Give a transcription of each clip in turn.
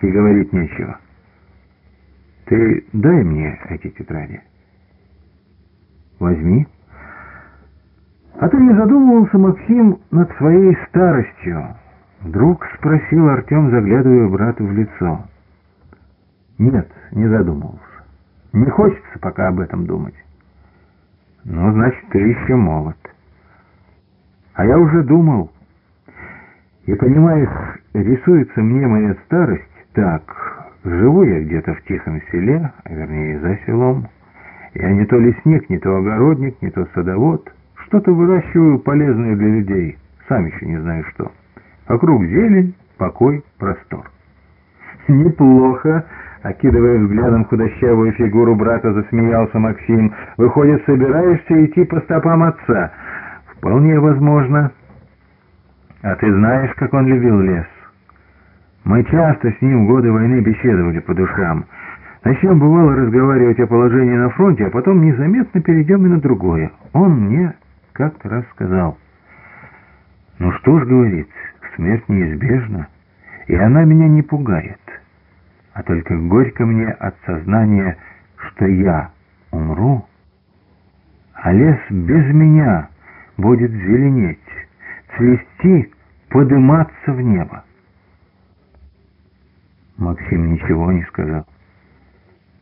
и говорить нечего. Ты дай мне эти тетради. Возьми. А ты не задумывался, Максим, над своей старостью? Вдруг спросил Артем, заглядывая брату в лицо. Нет, не задумывался. Не хочется пока об этом думать. Ну, значит, ты еще молод. А я уже думал. И понимаешь, рисуется мне моя старость так. Живу я где-то в тихом селе, а вернее за селом. Я не то лесник, не то огородник, не то садовод. Что-то выращиваю полезное для людей, сам еще не знаю что. Вокруг зелень, покой, простор. Неплохо, окидывая взглядом худощавую фигуру брата, засмеялся Максим. Выходит, собираешься идти по стопам отца? Вполне возможно. А ты знаешь, как он любил лес? Мы часто с ним годы войны беседовали по душам. Начнем, бывало, разговаривать о положении на фронте, а потом незаметно перейдем и на другое. Он мне как-то раз сказал. «Ну что ж, — говорит, — смерть неизбежна, и она меня не пугает, а только горько мне от сознания, что я умру, а лес без меня будет зеленеть, цвести, подыматься в небо. Максим ничего не сказал.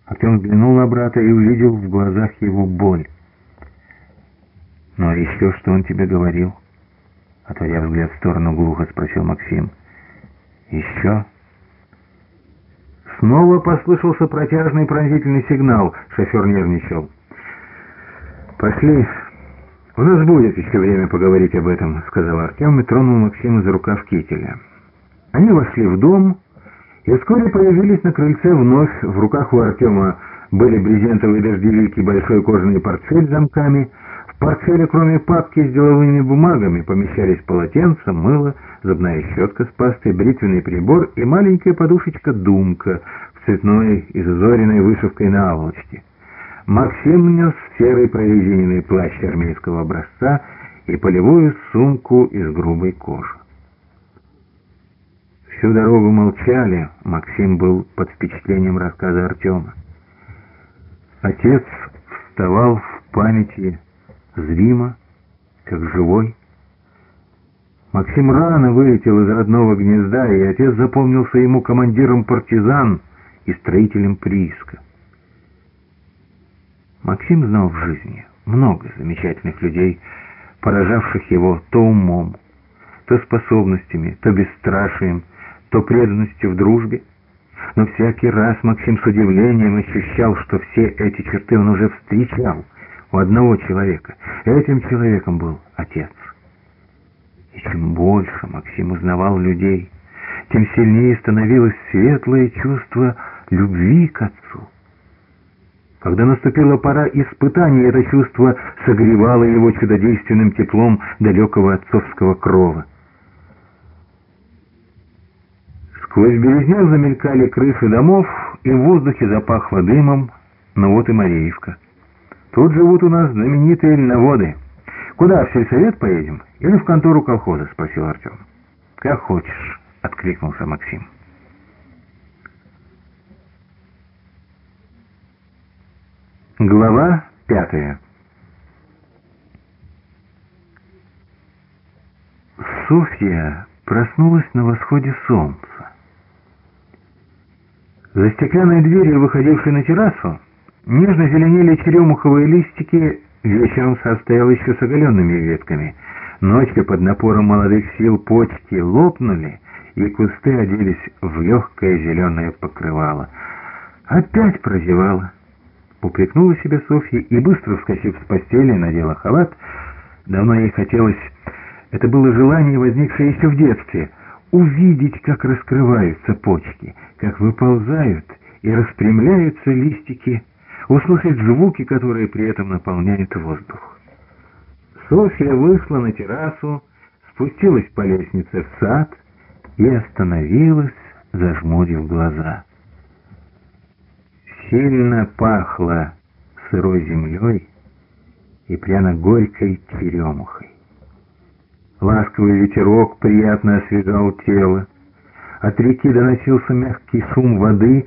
Артем взглянул на брата и увидел в глазах его боль. «Ну а еще что он тебе говорил?» Отводя взгляд в сторону, глухо спросил Максим. «Еще?» Снова послышался протяжный пронзительный сигнал. Шофер нервничал. «Пошли. У нас будет еще время поговорить об этом», — сказал Артем и тронул Максима за рукав кителя. Они вошли в дом и вскоре появились на крыльце вновь. В руках у Артема были брезентовые дождевики, большой кожаный портфель с замками. В портфеле, кроме папки с деловыми бумагами, помещались полотенца, мыло, зубная щетка с пастой, бритвенный прибор и маленькая подушечка-думка в цветной изозоренной вышивкой на аволочке. Максим нес серый прорезиненный плащ армейского образца и полевую сумку из грубой кожи. Всю дорогу молчали, Максим был под впечатлением рассказа Артема. Отец вставал в памяти зримо, как живой. Максим рано вылетел из родного гнезда, и отец запомнился ему командиром партизан и строителем прииска. Максим знал в жизни много замечательных людей, поражавших его то умом, то способностями, то бесстрашием, то преданностью в дружбе. Но всякий раз Максим с удивлением ощущал, что все эти черты он уже встречал у одного человека. Этим человеком был отец. И чем больше Максим узнавал людей, тем сильнее становилось светлое чувство любви к отцу. Когда наступила пора испытаний, это чувство согревало его чудодейственным теплом далекого отцовского крова. Сквозь березняк замелькали крыши домов, и в воздухе запахло дымом, но вот и Мареевка. Тут живут у нас знаменитые льноводы. Куда, в сельсовет поедем? Или в контору колхоза? Спросил Артем. Как хочешь, откликнулся Максим. Глава пятая Софья проснулась на восходе солнца. За стеклянной дверью, выходившей на террасу, нежно зеленели черемуховые листики, вечером состоял еще с оголенными ветками. Ночью под напором молодых сил почки лопнули, и кусты оделись в легкое зеленое покрывало. Опять прозевала. Упрекнула себя Софья и, быстро вскочив с постели, надела халат. Давно ей хотелось... Это было желание, возникшее еще в детстве — увидеть, как раскрываются почки, как выползают и распрямляются листики, услышать звуки, которые при этом наполняют воздух. Софья вышла на террасу, спустилась по лестнице в сад и остановилась, зажмурив глаза. Сильно пахло сырой землей и пряно-горькой черемухой. Ласковый ветерок приятно освежал тело. От реки доносился мягкий шум воды,